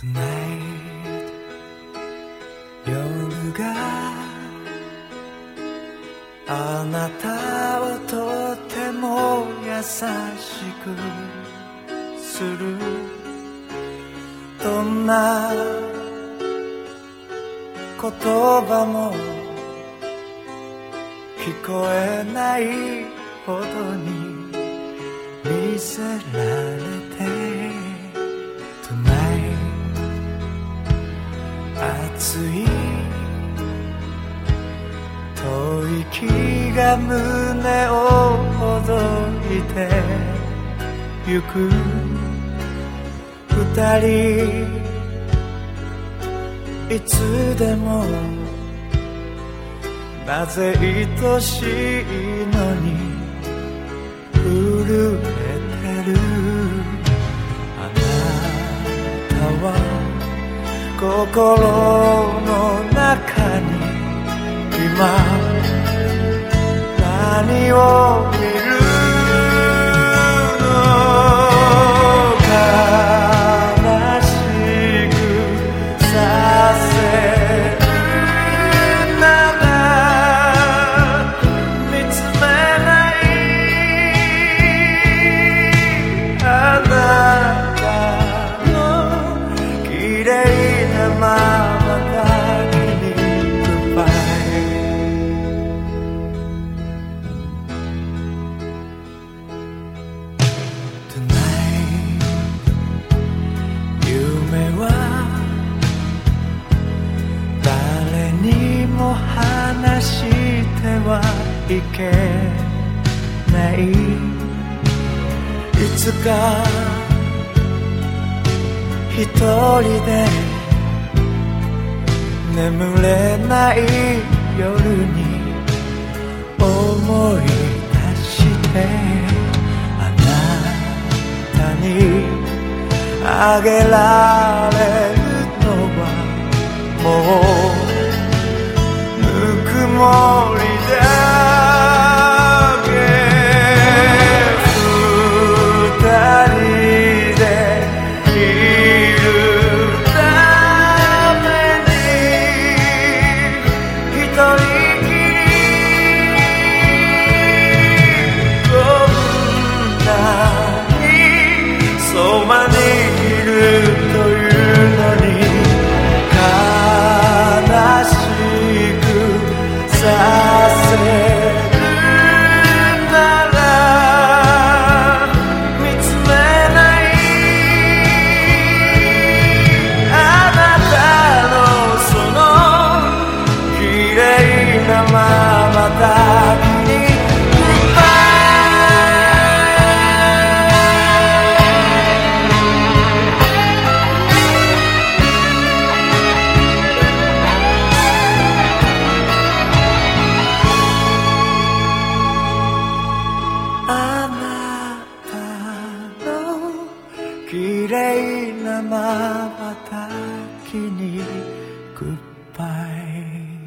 Tonight 夜があなたをとても優しくする。どんな言葉も聞こえないほどに見せられて熱い吐息が胸をほどいてゆく二人いつでもなぜ愛しいのに震えてるあなたは心の中に今何を見る？してはいけないいつか一人で眠れない夜に思い出してあなたにあげられ Miray na mapapakinig Goodbye.